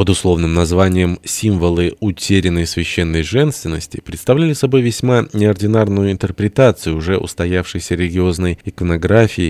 под условным названием «Символы утерянной священной женственности» представляли собой весьма неординарную интерпретацию уже устоявшейся религиозной иконографии